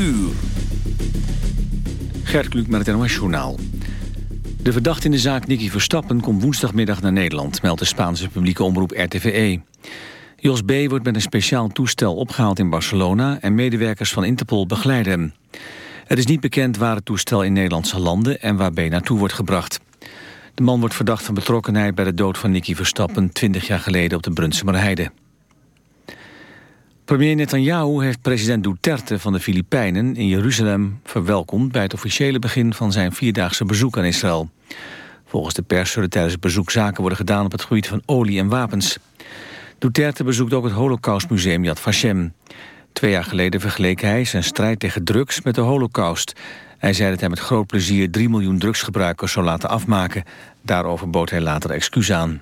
uur. Gert Kluk met het NOS Journaal. De verdachte in de zaak Nicky Verstappen komt woensdagmiddag naar Nederland... meldt de Spaanse publieke omroep RTVE. Jos B. wordt met een speciaal toestel opgehaald in Barcelona... en medewerkers van Interpol begeleiden hem. Het is niet bekend waar het toestel in Nederland zal landen... en waar B. naartoe wordt gebracht. De man wordt verdacht van betrokkenheid bij de dood van Nicky Verstappen... 20 jaar geleden op de Brunsumerheide. Premier Netanyahu heeft president Duterte van de Filipijnen in Jeruzalem verwelkomd bij het officiële begin van zijn vierdaagse bezoek aan Israël. Volgens de pers zullen tijdens het bezoek zaken worden gedaan op het gebied van olie en wapens. Duterte bezoekt ook het Holocaustmuseum Yad Vashem. Twee jaar geleden vergeleek hij zijn strijd tegen drugs met de holocaust. Hij zei dat hij met groot plezier 3 miljoen drugsgebruikers zou laten afmaken. Daarover bood hij later excuus aan.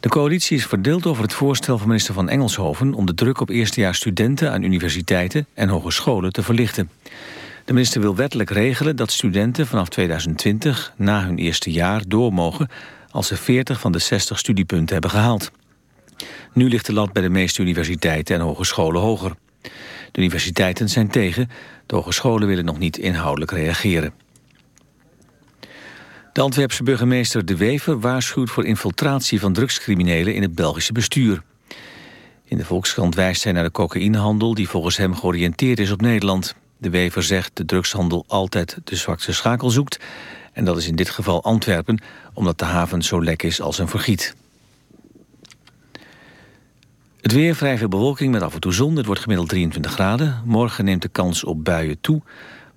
De coalitie is verdeeld over het voorstel van minister van Engelshoven... om de druk op eerstejaars studenten aan universiteiten en hogescholen te verlichten. De minister wil wettelijk regelen dat studenten vanaf 2020... na hun eerste jaar door mogen als ze 40 van de 60 studiepunten hebben gehaald. Nu ligt de lat bij de meeste universiteiten en hogescholen hoger. De universiteiten zijn tegen, de hogescholen willen nog niet inhoudelijk reageren. De Antwerpse burgemeester De Wever waarschuwt voor infiltratie van drugscriminelen in het Belgische bestuur. In de Volkskrant wijst hij naar de cocaïnehandel die volgens hem georiënteerd is op Nederland. De Wever zegt de drugshandel altijd de zwakste schakel zoekt. En dat is in dit geval Antwerpen, omdat de haven zo lek is als een vergiet. Het weer vrij veel bewolking met af en toe zon. Het wordt gemiddeld 23 graden. Morgen neemt de kans op buien toe.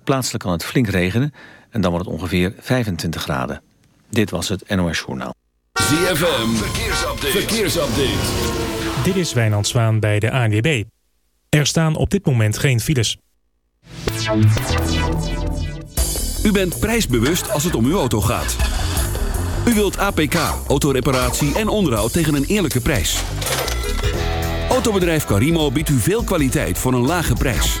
Plaatselijk kan het flink regenen. En dan wordt het ongeveer 25 graden. Dit was het NOS Journaal. ZFM, verkeersupdate. verkeersupdate. Dit is Wijnand Zwaan bij de ANWB. Er staan op dit moment geen files. U bent prijsbewust als het om uw auto gaat. U wilt APK, autoreparatie en onderhoud tegen een eerlijke prijs. Autobedrijf Carimo biedt u veel kwaliteit voor een lage prijs.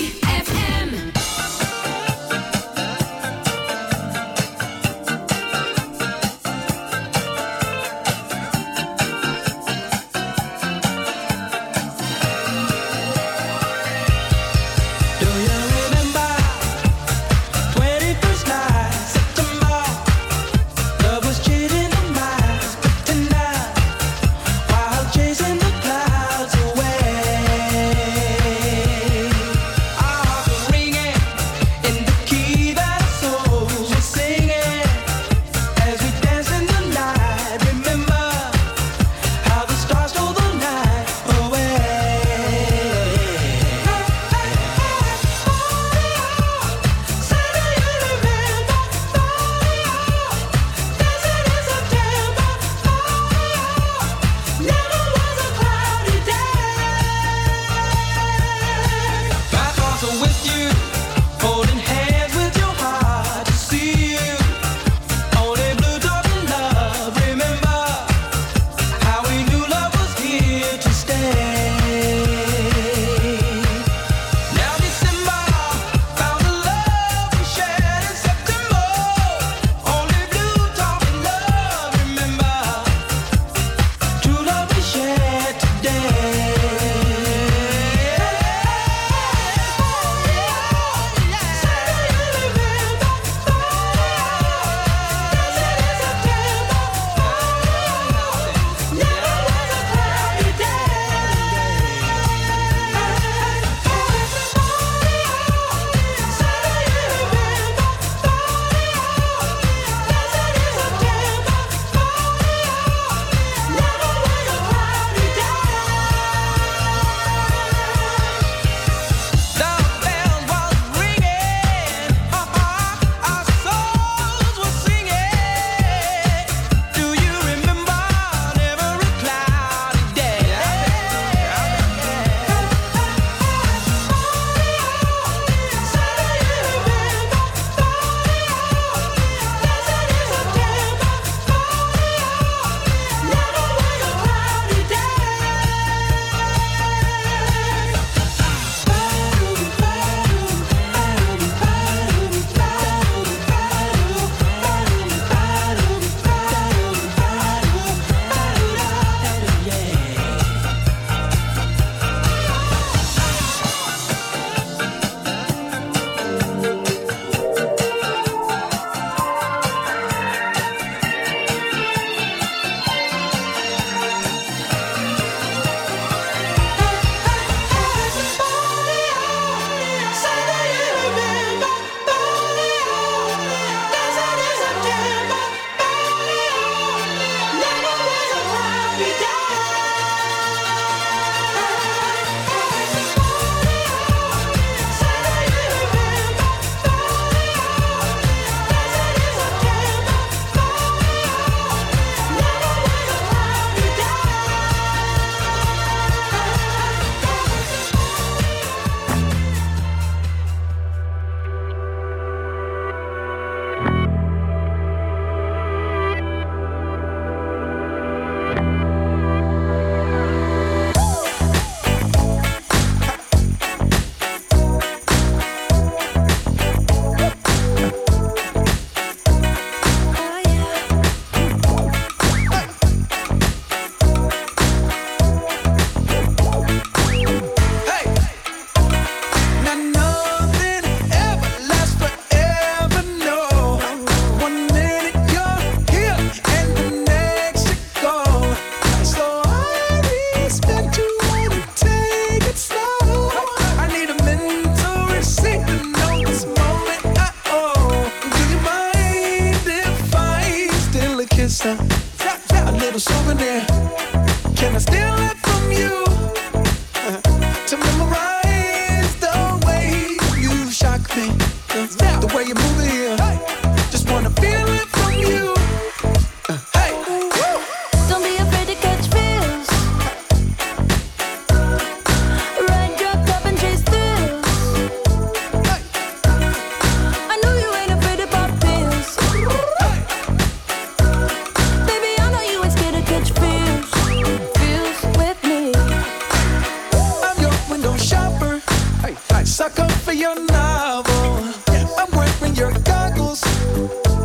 labels.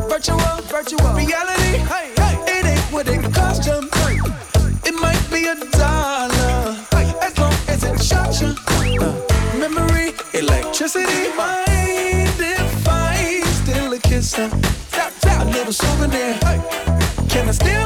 Virtual, virtual reality. Hey, hey. It ain't what it cost you. Hey. It might be a dollar, hey. as long as it shot you. Uh, memory, electricity, mind if I still a kiss? Tap, tap, a little souvenir. Hey. Can I still?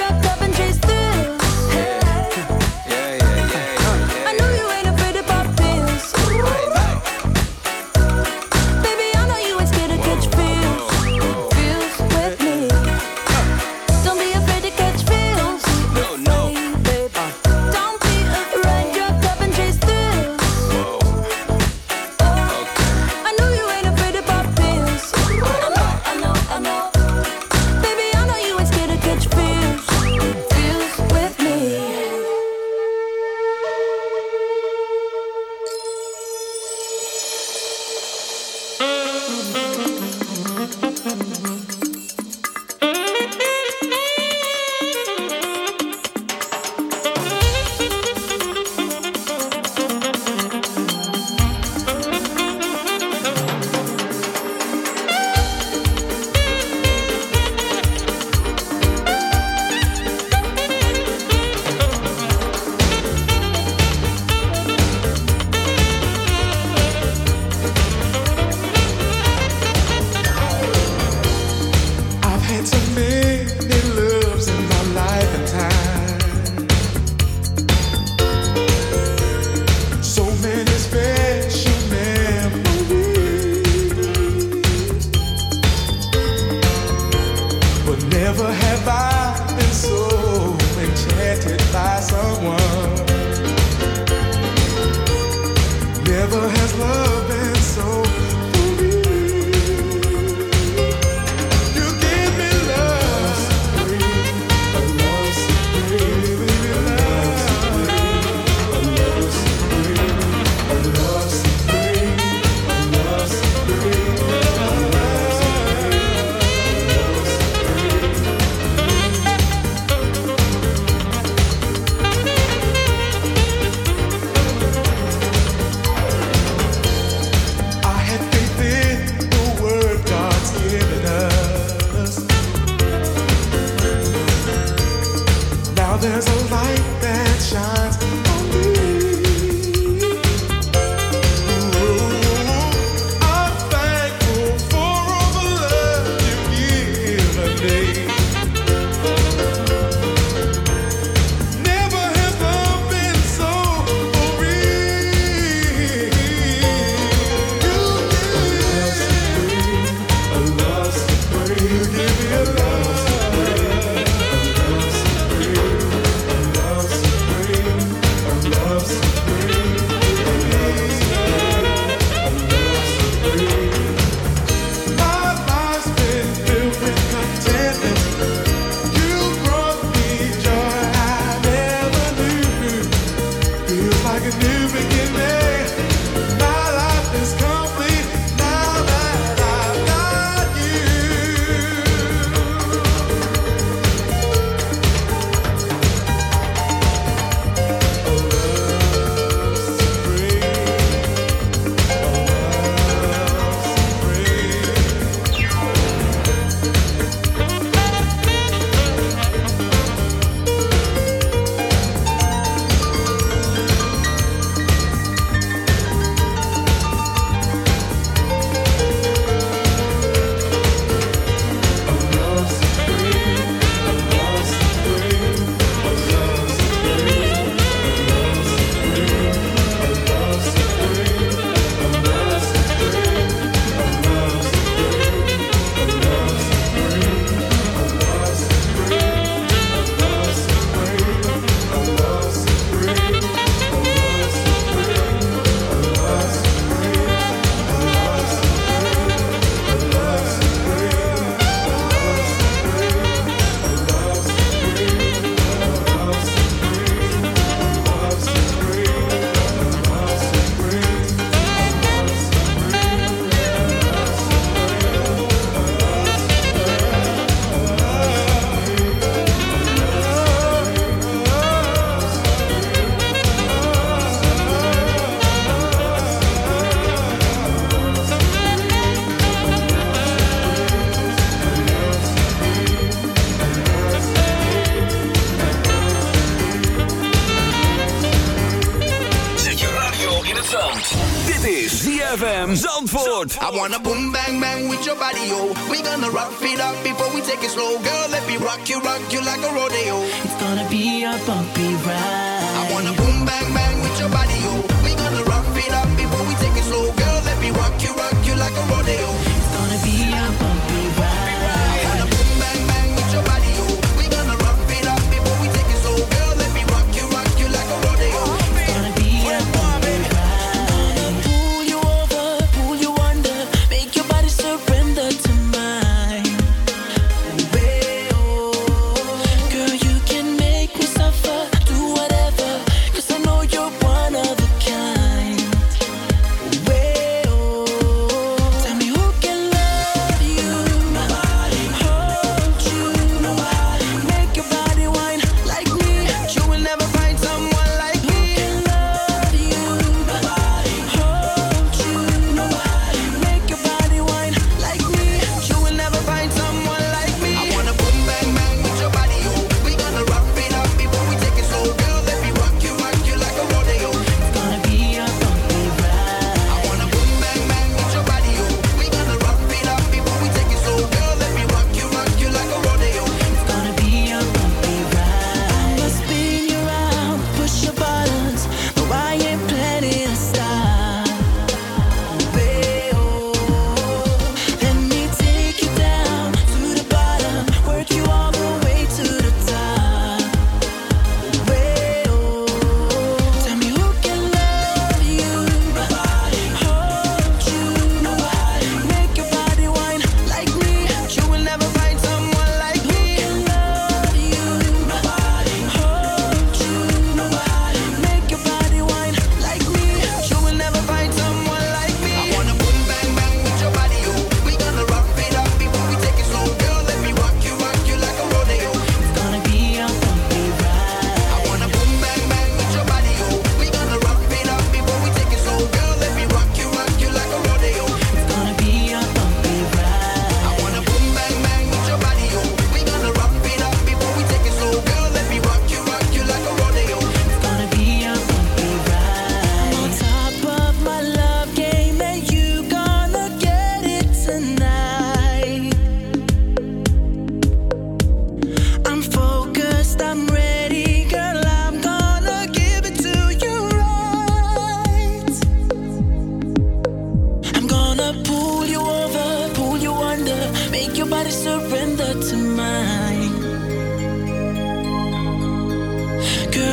wanna boom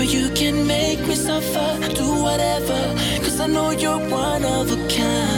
you can make me suffer, do whatever. Cause I know you're one of a kind.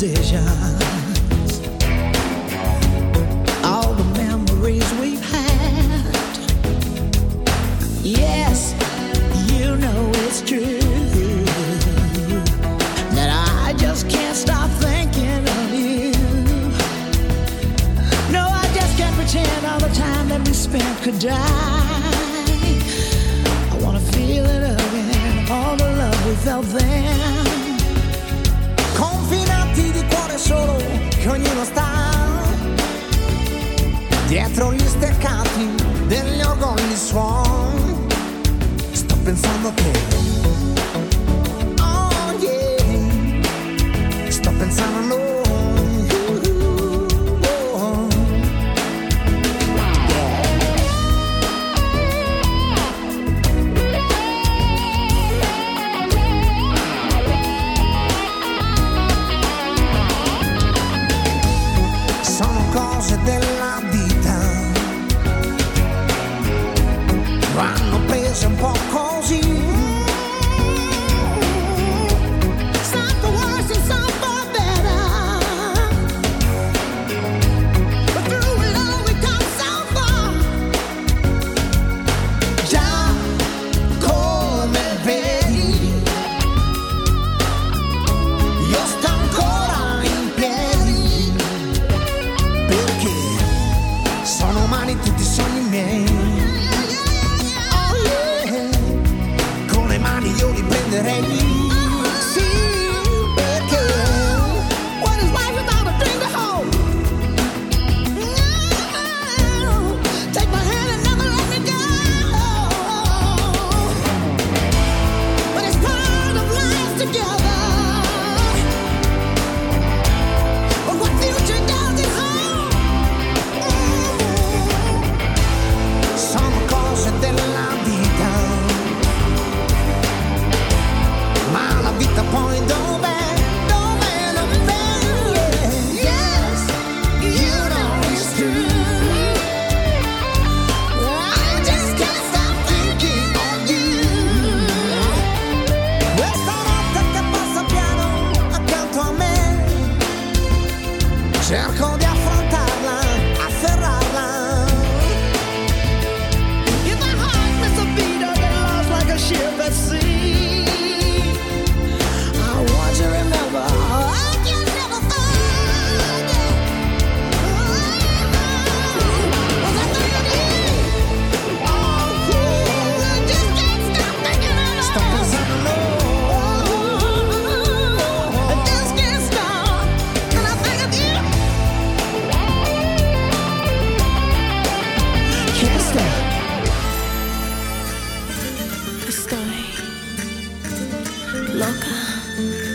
desejar. Mm-hmm.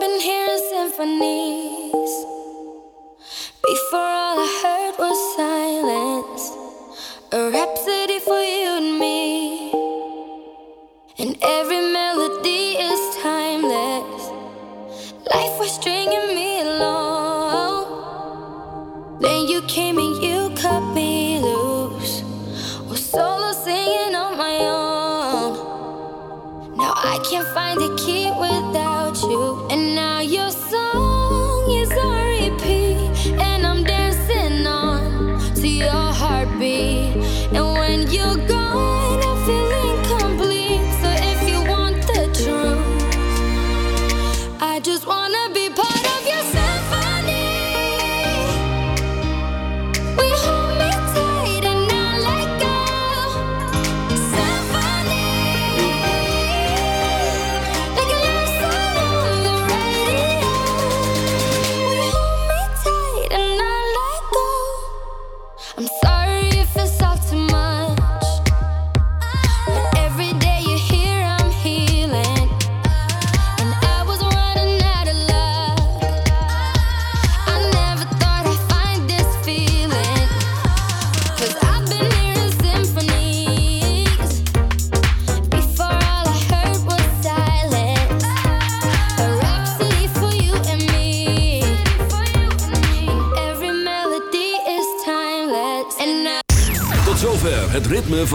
been hearing symphonies.